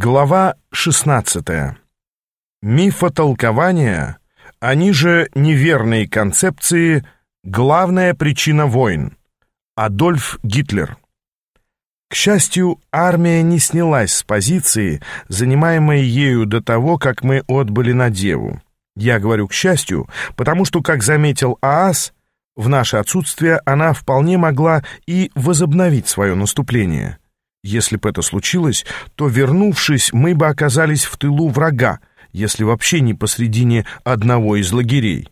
Глава 16. Мифотолкования, они же неверные концепции, главная причина войн. Адольф Гитлер. К счастью, армия не снялась с позиции, занимаемой ею до того, как мы отбыли на Деву. Я говорю «к счастью», потому что, как заметил ААС, в наше отсутствие она вполне могла и возобновить свое наступление – если бы это случилось, то, вернувшись, мы бы оказались в тылу врага, если вообще не посредине одного из лагерей.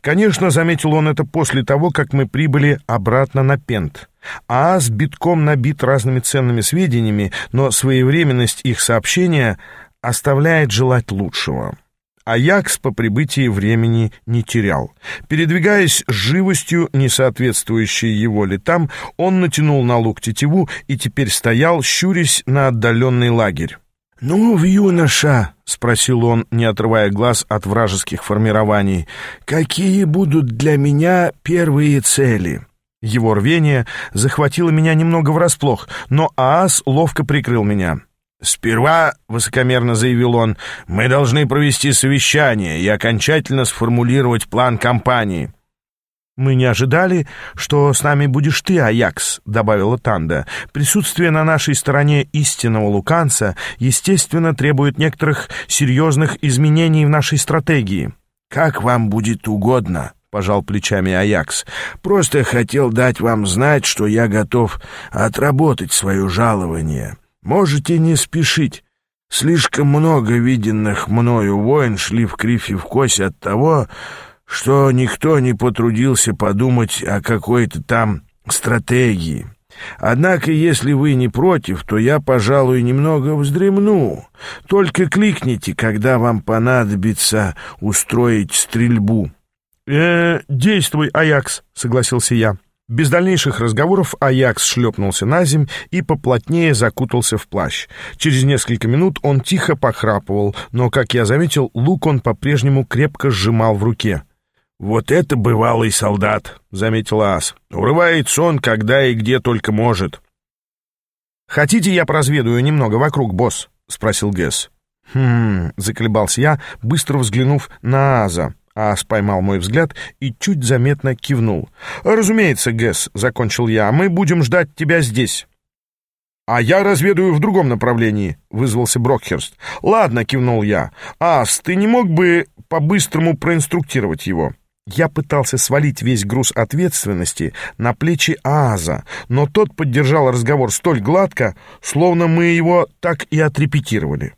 Конечно, заметил он это после того, как мы прибыли обратно на Пент. ААС битком набит разными ценными сведениями, но своевременность их сообщения оставляет желать лучшего. Аякс по прибытии времени не терял. Передвигаясь живостью, не соответствующей его летам, он натянул на лук тетиву и теперь стоял, щурясь на отдаленный лагерь. «Ну, в юноша», — спросил он, не отрывая глаз от вражеских формирований, — «какие будут для меня первые цели?» Его рвение захватило меня немного врасплох, но Аас ловко прикрыл меня. «Сперва, — высокомерно заявил он, — мы должны провести совещание и окончательно сформулировать план кампании». «Мы не ожидали, что с нами будешь ты, Аякс», — добавила Танда. «Присутствие на нашей стороне истинного луканца, естественно, требует некоторых серьезных изменений в нашей стратегии». «Как вам будет угодно», — пожал плечами Аякс. «Просто хотел дать вам знать, что я готов отработать свое жалование». Можете не спешить. Слишком много виденных мною войн шли в кривь и в кость от того, что никто не потрудился подумать о какой-то там стратегии. Однако, если вы не против, то я, пожалуй, немного вздремну. Только кликните, когда вам понадобится устроить стрельбу. «Э, действуй, Аякс», — согласился я. Без дальнейших разговоров Аякс шлепнулся на земь и поплотнее закутался в плащ. Через несколько минут он тихо похрапывал, но, как я заметил, лук он по-прежнему крепко сжимал в руке. «Вот это бывалый солдат», — заметил Ас. «Урывает сон, когда и где только может». «Хотите, я проразведаю немного вокруг, босс?» — спросил Гэс. «Хм...» — заколебался я, быстро взглянув на Аза. Ас поймал мой взгляд и чуть заметно кивнул. «Разумеется, Гэс», — закончил я, — «мы будем ждать тебя здесь». «А я разведаю в другом направлении», — вызвался Брокхерст. «Ладно», — кивнул я. «Ас, ты не мог бы по-быстрому проинструктировать его?» Я пытался свалить весь груз ответственности на плечи Ааза, но тот поддержал разговор столь гладко, словно мы его так и отрепетировали.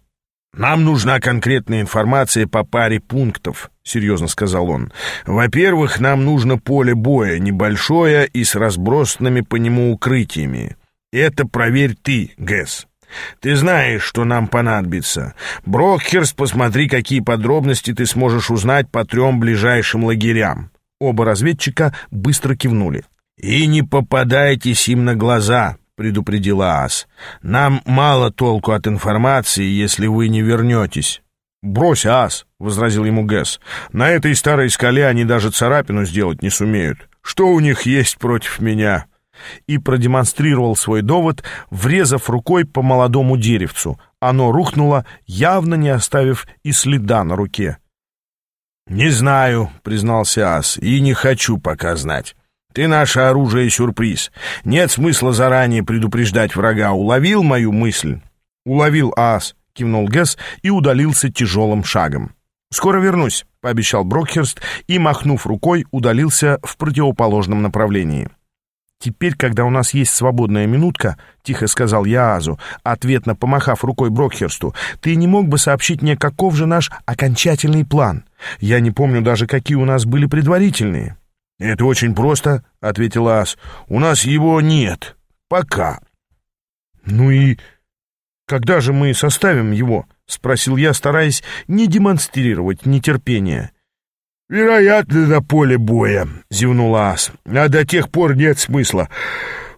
«Нам нужна конкретная информация по паре пунктов», — серьезно сказал он. «Во-первых, нам нужно поле боя, небольшое и с разбросанными по нему укрытиями. Это проверь ты, Гэс. Ты знаешь, что нам понадобится. Брокхерс, посмотри, какие подробности ты сможешь узнать по трем ближайшим лагерям». Оба разведчика быстро кивнули. «И не попадайтесь им на глаза», — предупредила Ас. «Нам мало толку от информации, если вы не вернетесь». «Брось, Ас», — возразил ему Гэс. «На этой старой скале они даже царапину сделать не сумеют. Что у них есть против меня?» И продемонстрировал свой довод, врезав рукой по молодому деревцу. Оно рухнуло, явно не оставив и следа на руке. «Не знаю», — признался Ас, — «и не хочу пока знать. Ты наше оружие сюрприз. Нет смысла заранее предупреждать врага. Уловил мою мысль?» «Уловил, ас», — кивнул Гэс и удалился тяжелым шагом. «Скоро вернусь», — пообещал Брокхерст и, махнув рукой, удалился в противоположном направлении. «Теперь, когда у нас есть свободная минутка», — тихо сказал я Азу, ответно помахав рукой Брокхерсту, «ты не мог бы сообщить мне, каков же наш окончательный план? Я не помню даже, какие у нас были предварительные». «Это очень просто», — ответил Ас. «У нас его нет. Пока». «Ну и когда же мы составим его?» — спросил я, стараясь не демонстрировать нетерпения. «Вероятно, на поле боя», — зевнул Ас. «А до тех пор нет смысла.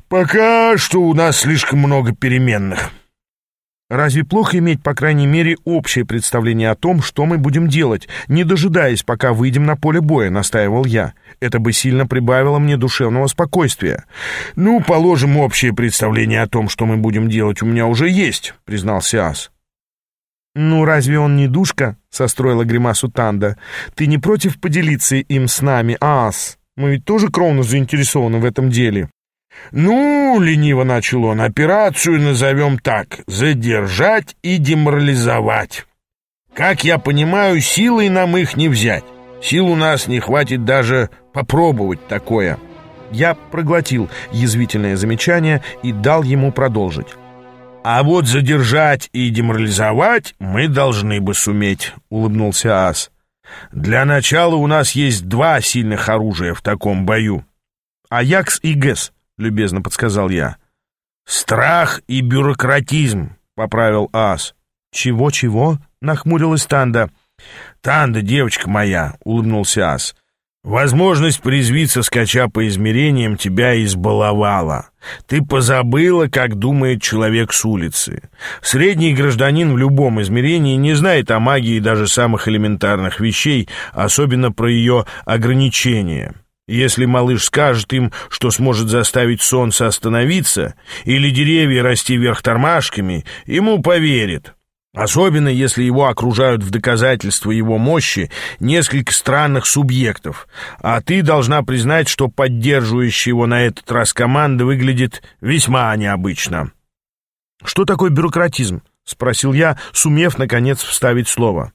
Пока что у нас слишком много переменных». Разве плохо иметь, по крайней мере, общее представление о том, что мы будем делать, не дожидаясь, пока выйдем на поле боя, настаивал я. Это бы сильно прибавило мне душевного спокойствия. Ну, положим, общее представление о том, что мы будем делать, у меня уже есть, признался Ас. «Ну, разве он не душка?» — состроила гримасу Танда. «Ты не против поделиться им с нами, ас? Мы ведь тоже кровно заинтересованы в этом деле». «Ну, — лениво начал он, — операцию назовем так — задержать и деморализовать. Как я понимаю, силой нам их не взять. Сил у нас не хватит даже попробовать такое». Я проглотил язвительное замечание и дал ему продолжить. «А вот задержать и деморализовать мы должны бы суметь», — улыбнулся Ас. «Для начала у нас есть два сильных оружия в таком бою». «Аякс и ГЭС», — любезно подсказал я. «Страх и бюрократизм», — поправил Ас. «Чего-чего?» — нахмурилась Танда. «Танда, девочка моя», — улыбнулся Ас. Возможность призвиться, скача по измерениям, тебя избаловала. Ты позабыла, как думает человек с улицы. Средний гражданин в любом измерении не знает о магии даже самых элементарных вещей, особенно про ее ограничения. Если малыш скажет им, что сможет заставить солнце остановиться или деревья расти вверх тормашками, ему поверит. Особенно, если его окружают в доказательство его мощи несколько странных субъектов, а ты должна признать, что поддерживающая его на этот раз команда выглядит весьма необычно. «Что такое бюрократизм?» — спросил я, сумев, наконец, вставить слово.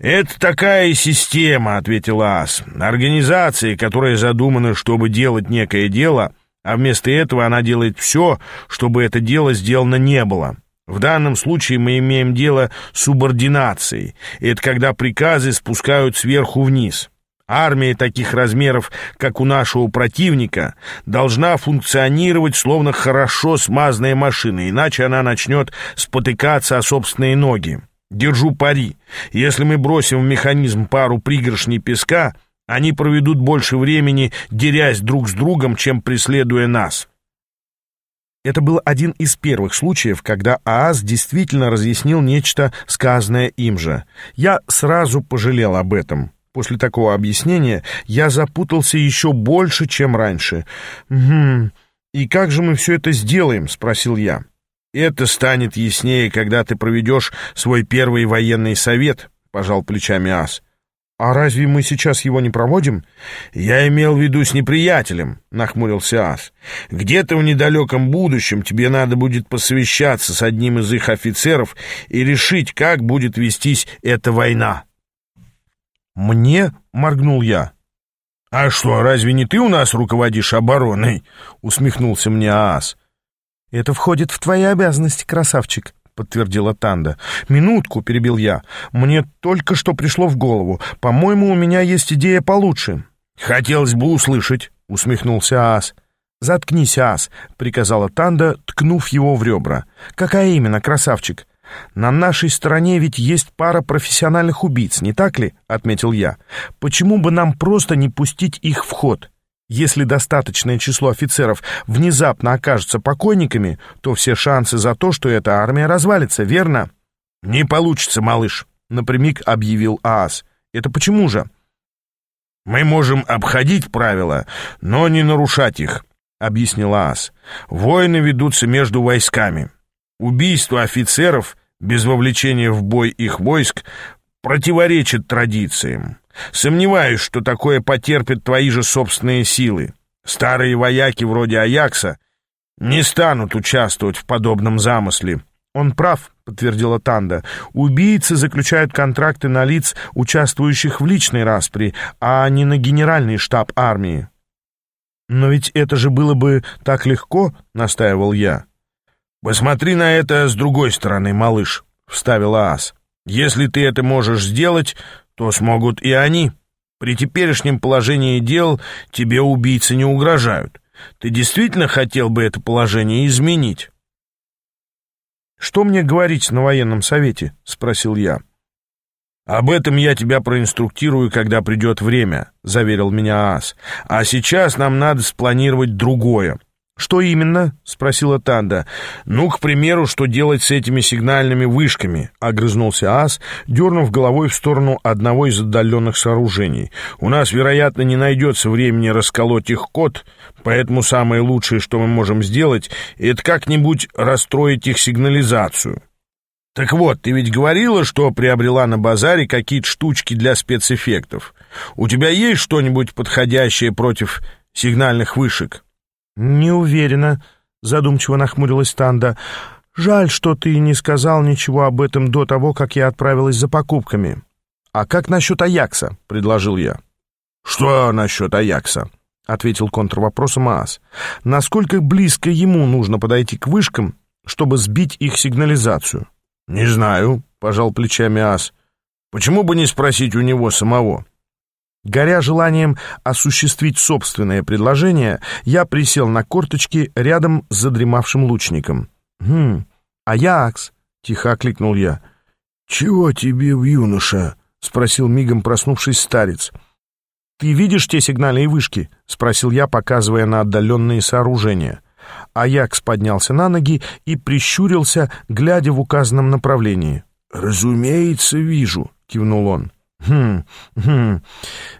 «Это такая система», — ответил Ас, — «организация, которая задумана, чтобы делать некое дело, а вместо этого она делает все, чтобы это дело сделано не было». В данном случае мы имеем дело с субординацией. Это когда приказы спускают сверху вниз. Армия таких размеров, как у нашего противника, должна функционировать словно хорошо смазанная машина, иначе она начнет спотыкаться о собственные ноги. Держу пари. Если мы бросим в механизм пару пригоршней песка, они проведут больше времени, дерясь друг с другом, чем преследуя нас. Это был один из первых случаев, когда Ааз действительно разъяснил нечто, сказанное им же. Я сразу пожалел об этом. После такого объяснения я запутался еще больше, чем раньше. «Угу. И как же мы все это сделаем?» — спросил я. «Это станет яснее, когда ты проведешь свой первый военный совет», — пожал плечами Ас. «А разве мы сейчас его не проводим?» «Я имел в виду с неприятелем», — нахмурился Ас. «Где-то в недалеком будущем тебе надо будет посовещаться с одним из их офицеров и решить, как будет вестись эта война». «Мне?» — моргнул я. «А что, разве не ты у нас руководишь обороной?» — усмехнулся мне Аас. «Это входит в твои обязанности, красавчик», подтвердила Танда. «Минутку», — перебил я. «Мне только что пришло в голову. По-моему, у меня есть идея получше». «Хотелось бы услышать», — усмехнулся Ас. «Заткнись, Ас», — приказала Танда, ткнув его в ребра. «Какая именно, красавчик?» «На нашей стороне ведь есть пара профессиональных убийц, не так ли?» — отметил я. «Почему бы нам просто не пустить их в ход?» Если достаточное число офицеров внезапно окажется покойниками, то все шансы за то, что эта армия развалится, верно? «Не получится, малыш», — напрямик объявил Аас. «Это почему же?» «Мы можем обходить правила, но не нарушать их», — объяснил Аас. «Войны ведутся между войсками. Убийство офицеров без вовлечения в бой их войск противоречит традициям. Сомневаюсь, что такое потерпят твои же собственные силы. Старые вояки вроде Аякса не станут участвовать в подобном замысле. Он прав, подтвердила Танда. Убийцы заключают контракты на лиц, участвующих в личной распри, а не на генеральный штаб армии. Но ведь это же было бы так легко, настаивал я. Посмотри на это с другой стороны, малыш, вставила Ас. Если ты это можешь сделать, то смогут и они. При теперешнем положении дел тебе убийцы не угрожают. Ты действительно хотел бы это положение изменить?» «Что мне говорить на военном совете?» — спросил я. «Об этом я тебя проинструктирую, когда придет время», — заверил меня Ас. «А сейчас нам надо спланировать другое. «Что именно?» — спросила Танда. «Ну, к примеру, что делать с этими сигнальными вышками?» — огрызнулся Ас, дернув головой в сторону одного из отдаленных сооружений. «У нас, вероятно, не найдется времени расколоть их код, поэтому самое лучшее, что мы можем сделать, это как-нибудь расстроить их сигнализацию». Так вот, ты ведь говорила, что приобрела на базаре какие-то штучки для спецэффектов. У тебя есть что-нибудь подходящее против сигнальных вышек? Не уверена, задумчиво нахмурилась Танда. Жаль, что ты не сказал ничего об этом до того, как я отправилась за покупками. А как насчет Аякса? предложил я. Что насчет Аякса? ответил контрвопросом Аас. Насколько близко ему нужно подойти к вышкам, чтобы сбить их сигнализацию? Не знаю, пожал плечами Аас. Почему бы не спросить у него самого? Горя желанием осуществить собственное предложение, я присел на корточки рядом с задремавшим лучником. «Хм, Аякс!» — тихо окликнул я. «Чего тебе, в юноша?» — спросил мигом проснувшись старец. «Ты видишь те сигнальные вышки?» — спросил я, показывая на отдаленные сооружения. Аякс поднялся на ноги и прищурился, глядя в указанном направлении. «Разумеется, вижу», — кивнул он. «Хм, хм,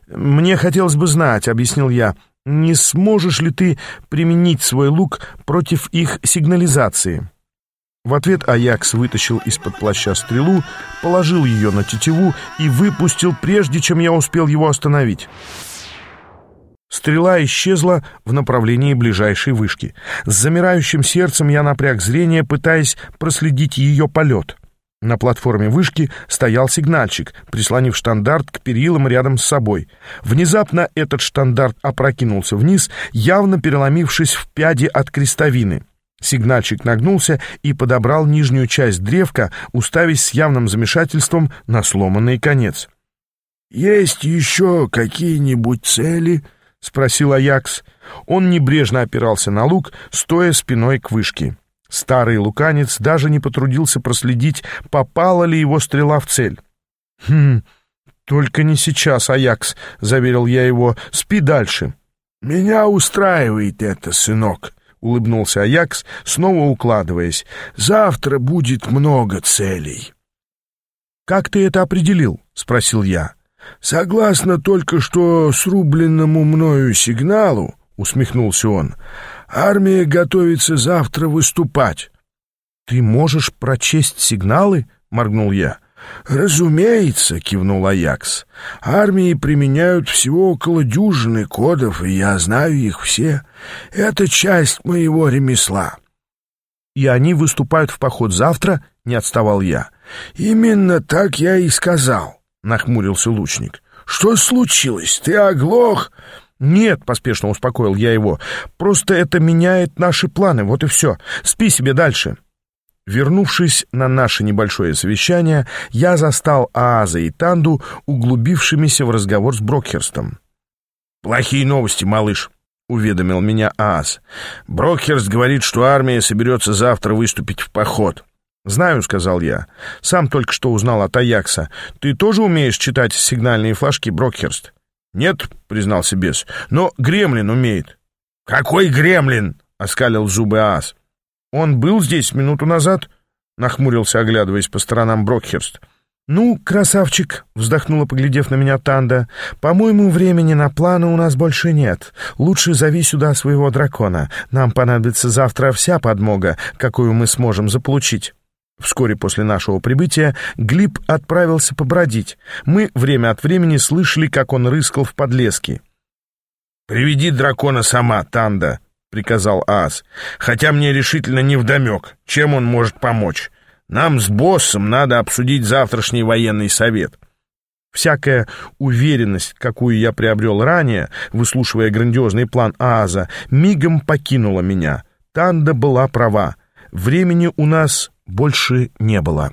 мне хотелось бы знать», — объяснил я, — «не сможешь ли ты применить свой лук против их сигнализации?» В ответ Аякс вытащил из-под плаща стрелу, положил ее на тетиву и выпустил, прежде чем я успел его остановить. Стрела исчезла в направлении ближайшей вышки. С замирающим сердцем я напряг зрение, пытаясь проследить ее полет. На платформе вышки стоял сигнальщик, прислонив штандарт к перилам рядом с собой. Внезапно этот штандарт опрокинулся вниз, явно переломившись в пяди от крестовины. Сигнальщик нагнулся и подобрал нижнюю часть древка, уставясь с явным замешательством на сломанный конец. «Есть еще какие-нибудь цели?» — спросил Аякс. Он небрежно опирался на лук, стоя спиной к вышке. Старый луканец даже не потрудился проследить, попала ли его стрела в цель. «Хм, только не сейчас, Аякс», — заверил я его, — «спи дальше». «Меня устраивает это, сынок», — улыбнулся Аякс, снова укладываясь. «Завтра будет много целей». «Как ты это определил?» — спросил я. «Согласно только что срубленному мною сигналу», — усмехнулся он, — Армия готовится завтра выступать. Ты можешь прочесть сигналы? моргнул я. «Разумеется», — кивнул Аякс. «Армии применяют всего около дюжины кодов, и я знаю их все. Это часть моего ремесла». «И они выступают в поход завтра?» — не отставал я. «Именно так я и сказал», — нахмурился лучник. «Что случилось? Ты оглох?» «Нет», — поспешно успокоил я его, — «просто это меняет наши планы, вот и все. Спи себе дальше». Вернувшись на наше небольшое совещание, я застал Ааза и Танду, углубившимися в разговор с Брокхерстом. «Плохие новости, малыш», — уведомил меня Ааз. «Брокхерст говорит, что армия соберется завтра выступить в поход». «Знаю», — сказал я. «Сам только что узнал от Аякса. Ты тоже умеешь читать сигнальные флажки, Брокхерст?» «Нет», — признался бес, — «но гремлин умеет». «Какой гремлин?» — оскалил зубы Аас. «Он был здесь минуту назад?» — нахмурился, оглядываясь по сторонам Брокхерст. «Ну, красавчик», — вздохнула, поглядев на меня Танда, — «по-моему, времени на планы у нас больше нет. Лучше зови сюда своего дракона. Нам понадобится завтра вся подмога, какую мы сможем заполучить». Вскоре после нашего прибытия Глиб отправился побродить. Мы время от времени слышали, как он рыскал в подлеске. «Приведи дракона сама, Танда», — приказал Аас. «Хотя мне решительно не вдомек, чем он может помочь. Нам с боссом надо обсудить завтрашний военный совет». Всякая уверенность, какую я приобрел ранее, выслушивая грандиозный план Ааза, мигом покинула меня. Танда была права. Времени у нас больше не было.